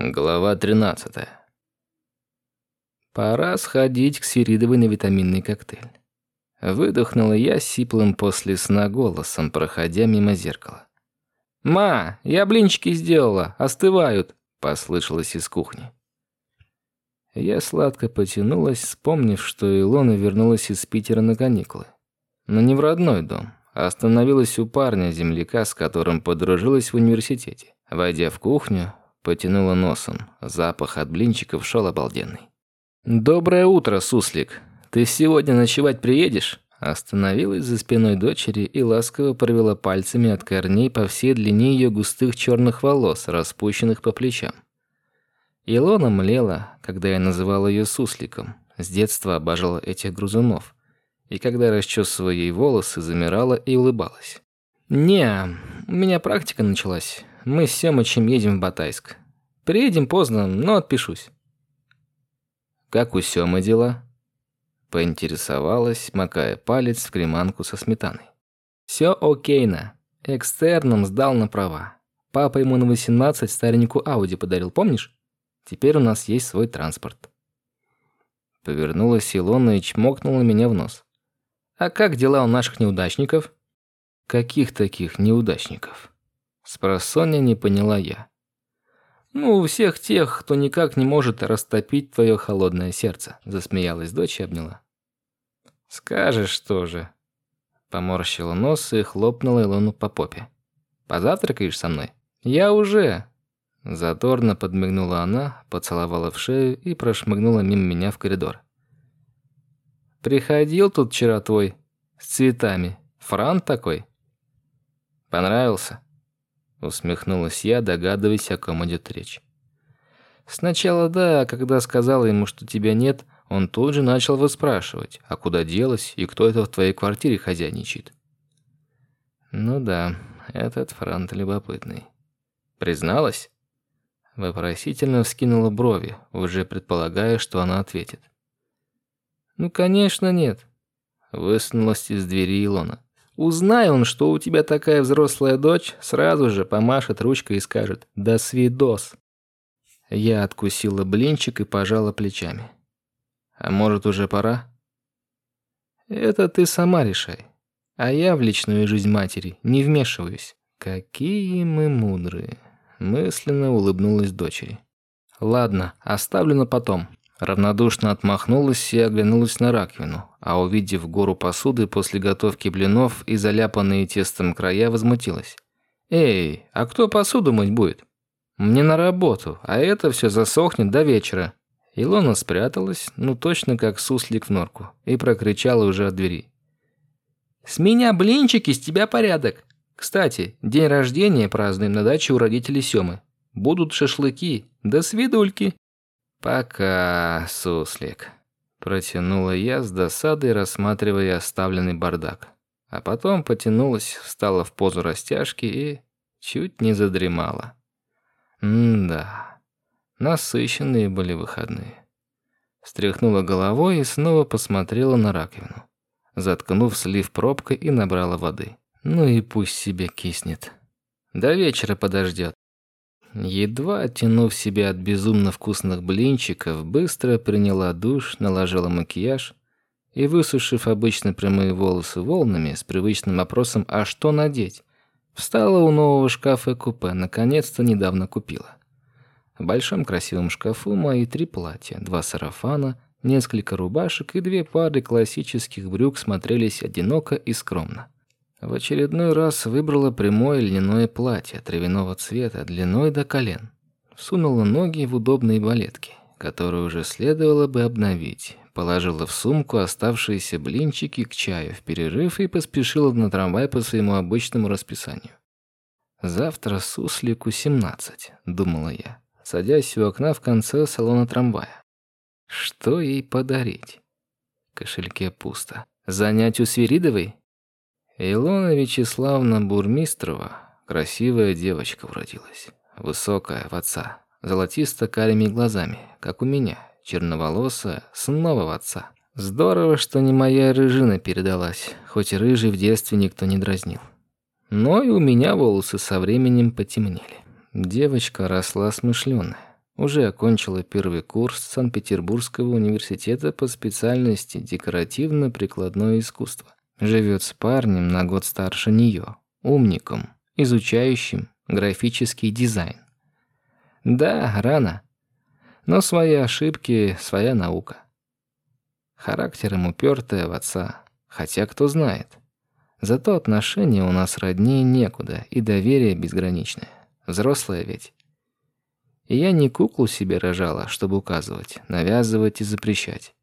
Глава 13. Пора сходить к Сиридовой на витаминный коктейль. Выдохнула я сиплым после сна голосом, проходя мимо зеркала. «Ма, я блинчики сделала, остывают», — послышалось из кухни. Я сладко потянулась, вспомнив, что Илона вернулась из Питера на каникулы. Но не в родной дом, а остановилась у парня-земляка, с которым подружилась в университете. Войдя в кухню, потянула носом. Запах от блинчиков шел обалденный. «Доброе утро, суслик. Ты сегодня ночевать приедешь?» Остановилась за спиной дочери и ласково провела пальцами от корней по всей длине ее густых черных волос, распущенных по плечам. Илона млела, когда я называл ее сусликом. С детства обожала этих грузунов. И когда расчесывая ей волосы, замирала и улыбалась. «Не, у меня практика началась. Мы с Семычем едем в Батайск. Приедем поздно, но отпишусь». «Как у Семы дела?» Поинтересовалась, макая палец в креманку со сметаной. «Все окейно. Экстерном сдал на права. Папа ему на 18 старенькую Ауди подарил, помнишь? Теперь у нас есть свой транспорт». Повернулась Илона и чмокнула меня в нос. «А как дела у наших неудачников?» «Каких таких неудачников?» Спросонья не поняла я. «Ну, у всех тех, кто никак не может растопить твое холодное сердце», засмеялась дочь и обняла. «Скажешь тоже». Поморщила нос и хлопнула Илону по попе. «Позавтракаешь со мной?» «Я уже». Задорно подмигнула она, поцеловала в шею и прошмыгнула мимо меня в коридор. «Приходил тут вчера твой, с цветами. Фран такой?» «Понравился?» Усмехнулась я, догадываясь, о ком идет речь. Сначала да, а когда сказала ему, что тебя нет, он тут же начал выспрашивать, а куда делась и кто это в твоей квартире хозяйничает. Ну да, этот франт любопытный. Призналась? Вопросительно вскинула брови, уже предполагая, что она ответит. Ну, конечно, нет. Высунулась из двери Илона. Узнай он, что у тебя такая взрослая дочь, сразу же помашет ручкой и скажет «До свидос». Я откусила блинчик и пожала плечами. А может, уже пора? Это ты сама решай. А я в личную жизнь матери не вмешиваюсь. Какие мы мудрые. Мысленно улыбнулась дочери. Ладно, оставлю на потом. Равнодушно отмахнулась и оглянулась на раковину, а увидев гору посуды после готовки блинов и заляпанные тестом края, возмутилась. «Эй, а кто посуду мыть будет? Мне на работу, а это все засохнет до вечера». Илона спряталась, ну точно как суслик в норку, и прокричала уже от двери. «С меня блинчики, с тебя порядок. Кстати, день рождения празднуем на даче у родителей Семы. Будут шашлыки, до свидульки». «Пока, суслик», – протянула я с досадой, рассматривая оставленный бардак. А потом потянулась, встала в позу растяжки и чуть не задремала. М-да, насыщенные были выходные. Стряхнула головой и снова посмотрела на раковину, заткнув слив пробкой и набрала воды. Ну и пусть себе киснет. До вечера подождет. Едва оттянув себя от безумно вкусных блинчиков, быстро приняла душ, наложила макияж и, высушив обычно прямые волосы волнами, с привычным вопросом «А что надеть?», встала у нового шкафа-купе, наконец-то недавно купила. В большом красивом шкафу мои три платья, два сарафана, несколько рубашек и две пары классических брюк смотрелись одиноко и скромно. В очередной раз выбрала прямое льняное платье травяного цвета длиной до колен. Всунула ноги в удобные балетки, которые уже следовало бы обновить. Положила в сумку оставшиеся блинчики к чаю в перерыв и поспешила на трамвай по своему обычному расписанию. «Завтра суслику 17», — думала я, садясь у окна в конце салона трамвая. «Что ей подарить?» В кошельке пусто. «Занять у Свиридовой? Илона Вячеславна Бурмистрова, красивая девочка уродилась. Высокая, в отца, золотисто-карими глазами, как у меня, черноволосая, снова в отца. Здорово, что не моя рыжина передалась, хоть и рыжий в детстве никто не дразнил. Но и у меня волосы со временем потемнели. Девочка росла смышленая. Уже окончила первый курс Санкт-Петербургского университета по специальности декоративно-прикладное искусство. Живет с парнем на год старше нее, умником, изучающим графический дизайн. Да, рано. Но свои ошибки, своя наука. Характером упертая в отца, хотя кто знает. Зато отношения у нас роднее некуда, и доверие безграничное. Взрослая ведь. И я не куклу себе рожала, чтобы указывать, навязывать и запрещать.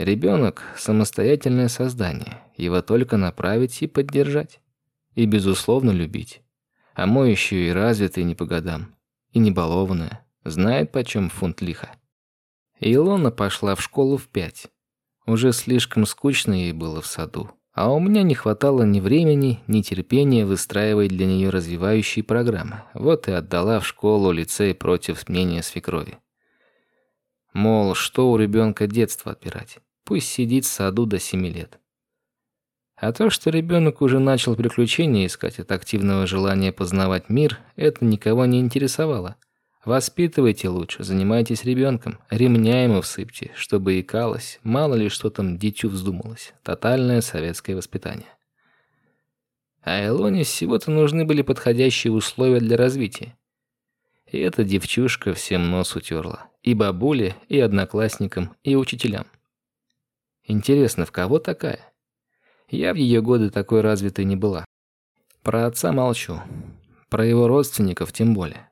Ребенок — самостоятельное создание, его только направить и поддержать. И, безусловно, любить. А мой еще и развитый не по годам. И не балованная. Знает, почем фунт лиха. Илона пошла в школу в пять. Уже слишком скучно ей было в саду. А у меня не хватало ни времени, ни терпения выстраивать для нее развивающие программы. Вот и отдала в школу лицей против мнения свекрови. Мол, что у ребенка детство отбирать? Пусть сидит в саду до семи лет. А то, что ребенок уже начал приключения искать от активного желания познавать мир, это никого не интересовало. Воспитывайте лучше, занимайтесь ребенком, ремня ему всыпьте, чтобы икалось, мало ли что там дитю вздумалось. Тотальное советское воспитание. А Элоне всего-то нужны были подходящие условия для развития. И эта девчушка всем нос утерла. И бабуле, и одноклассникам, и учителям. Интересно, в кого такая? Я в ее годы такой развитой не была. Про отца молчу. Про его родственников тем более.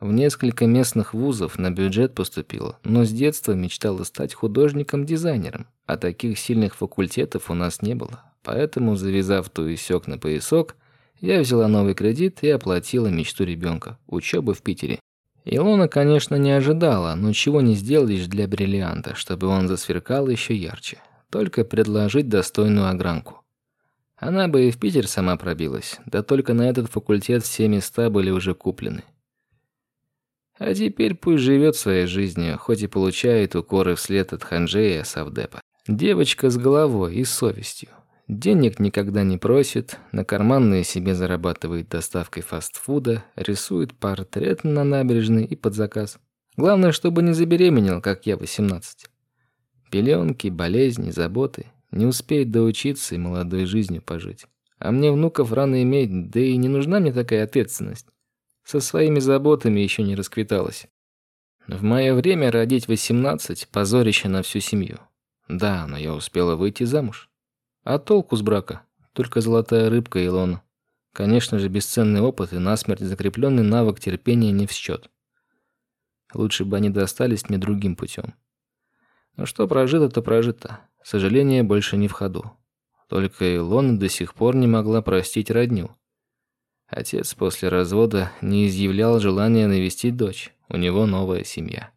В несколько местных вузов на бюджет поступила, но с детства мечтала стать художником-дизайнером, а таких сильных факультетов у нас не было. Поэтому, завязав туесок на поясок, я взяла новый кредит и оплатила мечту ребенка – учебу в Питере. Илона, конечно, не ожидала, но чего не сделаешь для бриллианта, чтобы он засверкал еще ярче. Только предложить достойную огранку. Она бы и в Питер сама пробилась, да только на этот факультет все места были уже куплены. А теперь пусть живет своей жизнью, хоть и получает укоры вслед от Ханжея Савдепа. Девочка с головой и совестью. Денег никогда не просит, на карманные себе зарабатывает доставкой фастфуда, рисует портрет на набережной и под заказ. Главное, чтобы не забеременел, как я, 18. Пеленки, болезни, заботы. Не успеет доучиться и молодой жизнью пожить. А мне внуков рано иметь, да и не нужна мне такая ответственность. Со своими заботами еще не расквиталась. В мое время родить 18 – позорище на всю семью. Да, но я успела выйти замуж. А толку с брака? Только золотая рыбка Илона. Конечно же, бесценный опыт и насмерть закрепленный навык терпения не в счет. Лучше бы они достались мне другим путем. Но что прожито, то прожито. Сожаление больше не в ходу. Только Илона до сих пор не могла простить родню. Отец после развода не изъявлял желания навестить дочь. У него новая семья.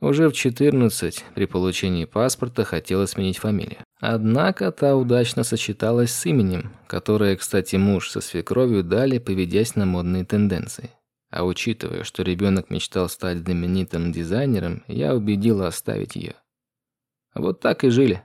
Уже в 14 при получении паспорта хотела сменить фамилию. Однако та удачно сочеталась с именем, которое, кстати, муж со свекровью дали, поведясь на модные тенденции. А учитывая, что ребенок мечтал стать знаменитым дизайнером, я убедила оставить ее. Вот так и жили.